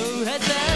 So head back.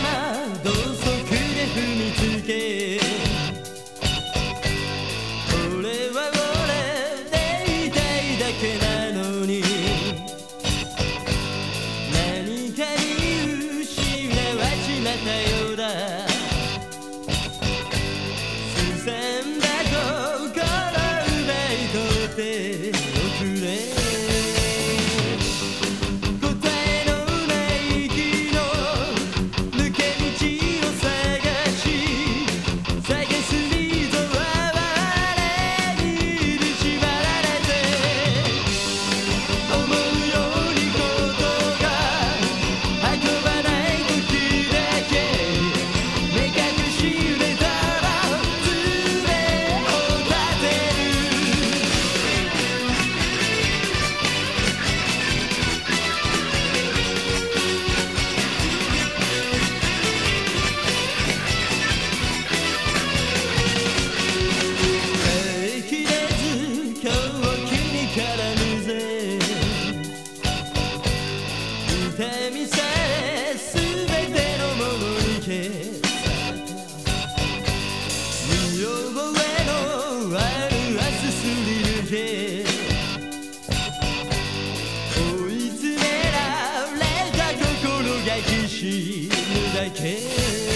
きしむだけ